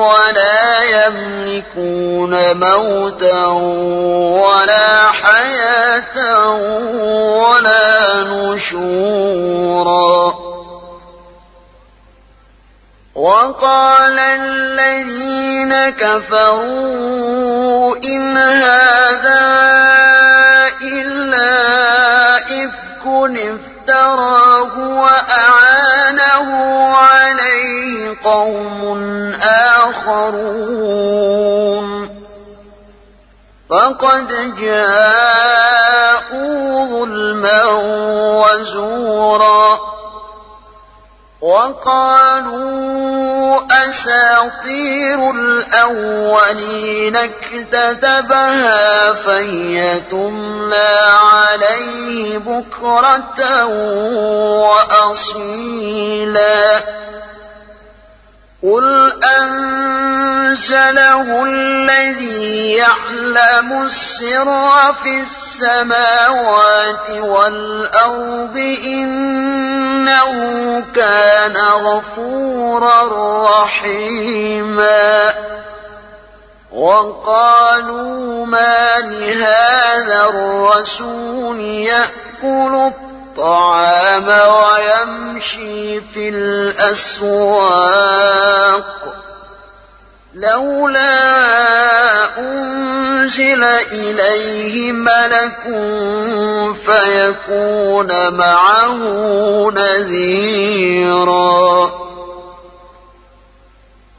ولا يملكون موتا ولا حياة ولا نشورا. وقال الذين كفروا إن هذا إلا إفك افتراه وأعانه عليه قوم آخرون. فقد جاءوا ظلما وزورا. وقالوا أساطير الأولين اكتتبها فهي تملى عليه بكرة وأصيلا. قل أنزله الذي يعلم السر في السماوات والأرض إنه كان غفورا رحيما وقالوا ما لهذا الرسول يأكل الطعام الطعام ويمشي في الأسواق. لولا أنزل إليه ملك فيكون معه نذيرا.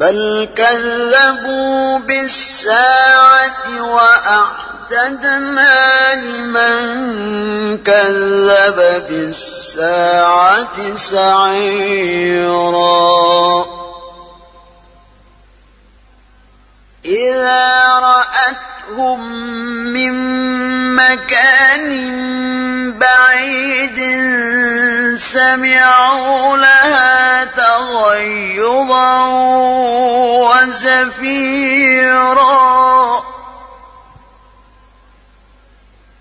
بل كذبوا بالساعة وأعتدنا لمن كذب بالساعة سعيرا إذا رأتهم من مكان بعيد سمعوا لها تغيظا وزفيرا.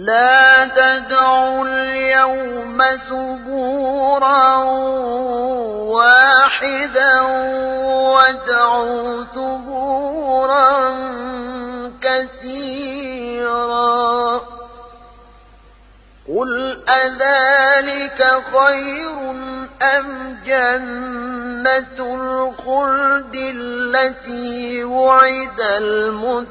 لا تدعوا اليوم ثبورا واحدا وادعوا ثبورا كثيرا. قل أذلك خير أم جنة الخلد التي وعد المتقون؟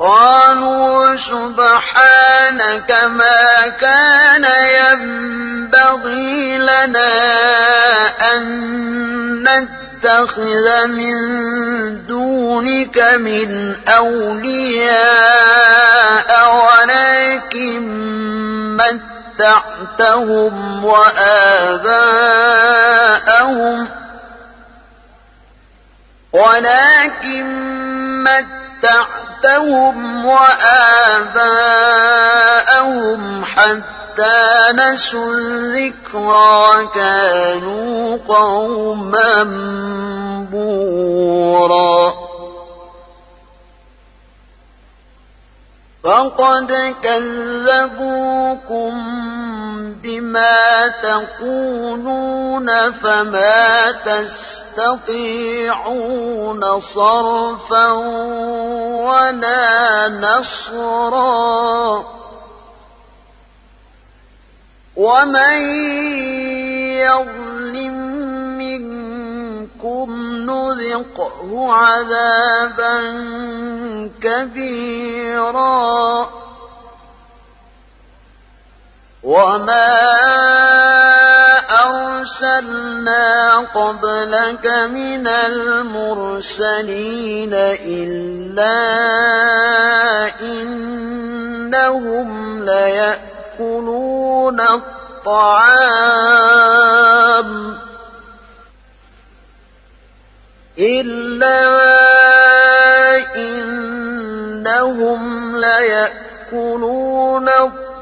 قالوا سبحانك ما كان ينبغي لنا أن نتخذ من دونك من أولياء ولكن متعتهم وآباءهم ولكن متعتهم أَتَتْهُمْ وَآبَاءَهُمْ حَتَّى نَسُوا الذِّكْرَ كَانُوا قَوْمًا بُورًا فقد كذبوكم بما تقولون فما تستطيعون صرفا ولا نصرا ومن يظلم منكم نذقه عذابا كبيرا وما أرسلنا قبلك من المرسلين إلا إنهم ليأكلون الطعام إلا إنهم ليأكلون الطعام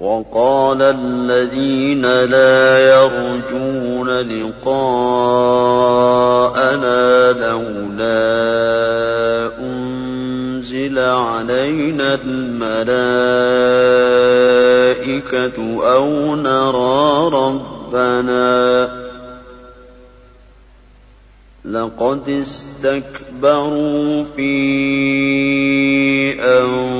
وقال الذين لا يرجون لقاءنا لولا أنزل علينا الملائكة أو نرى ربنا لقد استكبروا في أنفسهم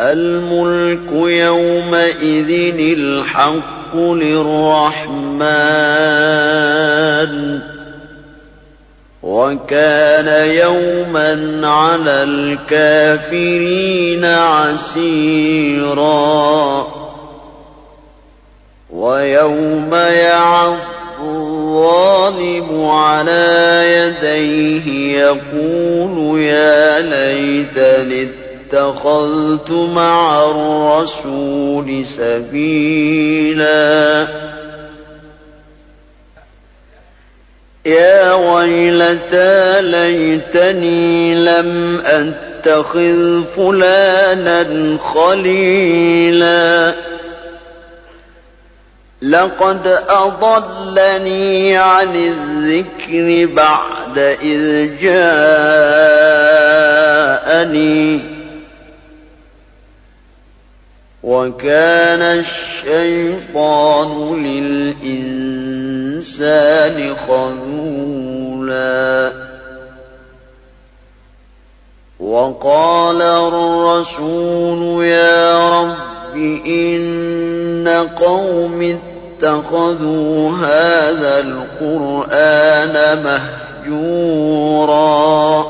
الملك يومئذ الحق للرحمن. وكان يوما على الكافرين عسيرا. ويوم يعض الظالم على يديه يقول يا ليتني اتخذت مع الرسول سبيلا. يا ويلتى ليتني لم أتخذ فلانا خليلا. لقد أضلني عن الذكر بعد إذ جاءني. وكان الشيطان للإنسان خذولا. وقال الرسول يا رب إن قوم اتخذوا هذا القرآن مهجوراً.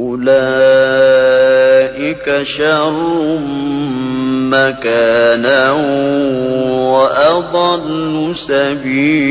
أولئك شر مكانا وأضل سبيلا.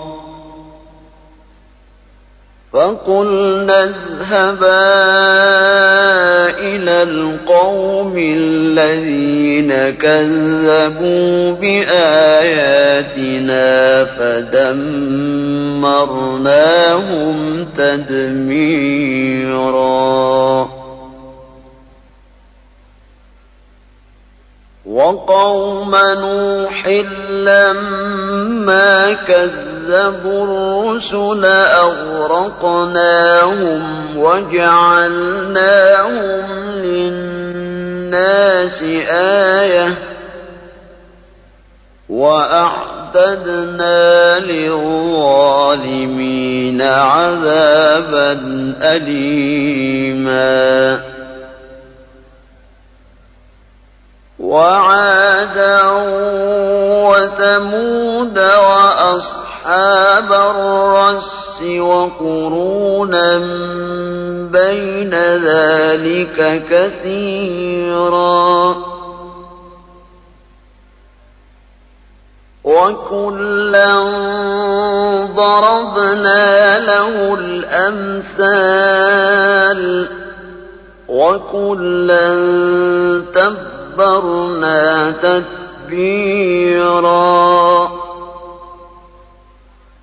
فقلنا اذهبا إلى القوم الذين كذبوا بآياتنا فدمرناهم تدميراً. وقوم نوح لما كذبوا الرسل أغرقناهم وجعلناهم للناس آية وأعتدنا للظالمين عذابا أليما وعادا وثمود وأصحاب الرس وقرونا بين ذلك كثيرا. وكلا ضربنا له الأمثال. وكلا تبرنا تتبيرا.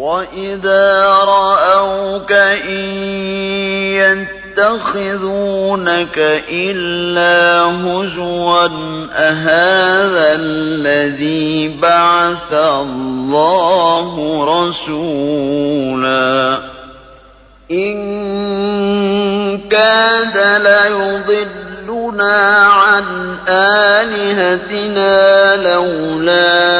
وإذا رأوك إن يتخذونك إلا هزوا أهذا الذي بعث الله رسولا إن كاد ليضلنا عن آلهتنا لولا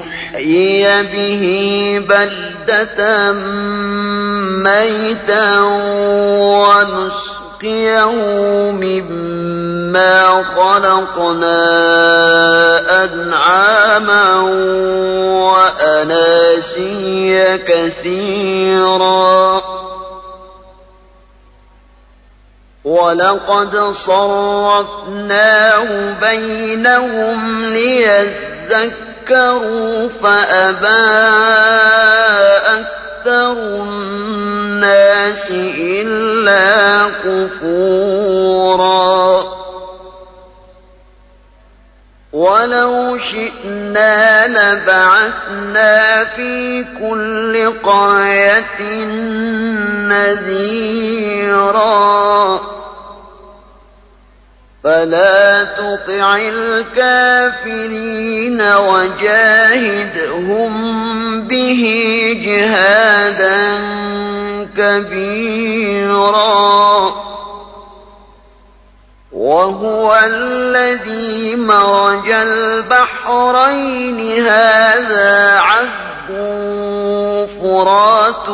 نحيي به بلدة ميتا ونسقيه مما خلقنا أنعاما وأناسيا كثيرا. ولقد صرفناه بينهم ليذكروا ذكروا فأبى أكثر الناس إلا كفورا. ولو شئنا لبعثنا في كل قرية نذيرا. فلا تطع الكافرين وجاهدهم به جهادا كبيرا. وهو الذي مرج البحرين. هذا عذب فرات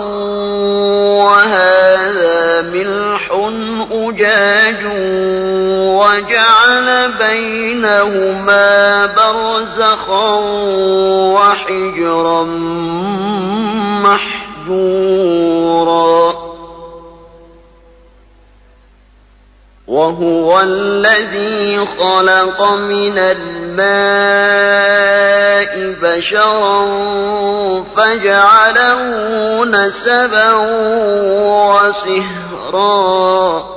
وهذا ملح أجاج وجعل بينهما برزخا وحجرا محجورا. وهو الذي خلق من الماء بشرا فجعله نسبا وصهرا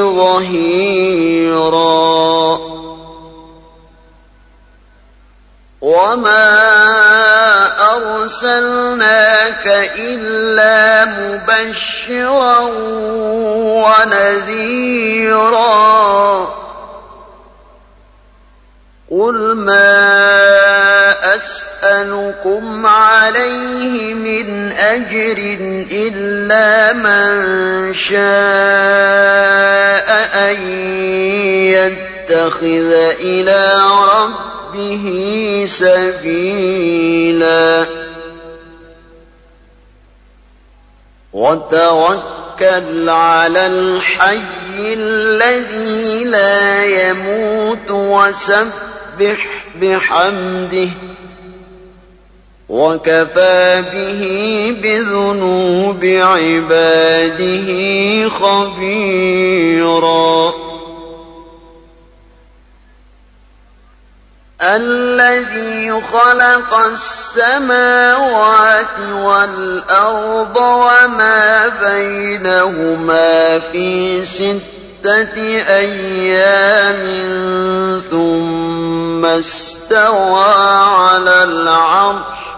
ظهيرا. وما أرسلناك إلا مبشرا ونذيرا. قل ما أسألكم عليه من أجر إلا من شاء أن يتخذ إلى ربه سبيلا. وتوكل على الحي الذي لا يموت وسبح بحمده. وكفى به بذنوب عباده خبيراً. الذي خلق السماوات والأرض وما بينهما في ستة أيام ثم استوى على العرش.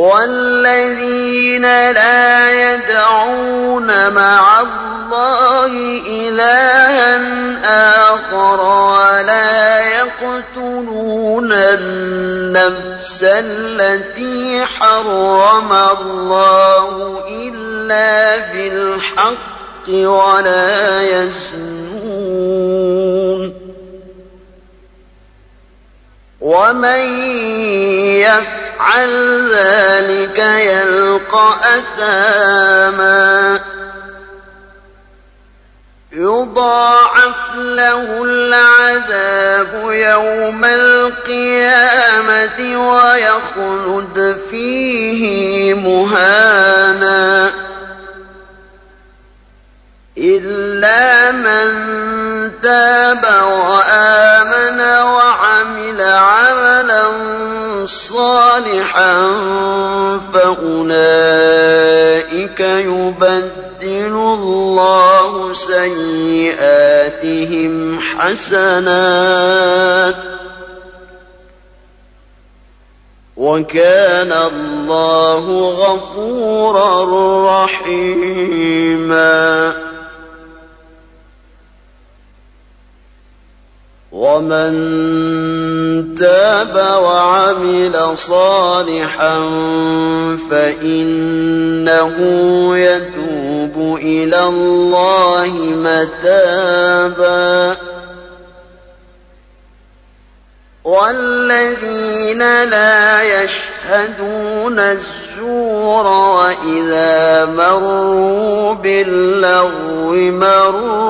والذين لا يدعون مع الله إلها آخر ولا يقتلون النفس التي حرم الله إلا بالحق ولا يزنون ومن يفعل ذلك يلقى أثاما. يضاعف له العذاب يوم القيامة ويخلد فيه مهانا. إلا من تاب وآمن صالحا فأولئك يبدل الله سيئاتهم حسنات وكان الله غفورا رحيما ومن تاب وعمل صالحا فإنه يتوب إلى الله متابا والذين لا يشهدون الزور وإذا مروا باللغو مروا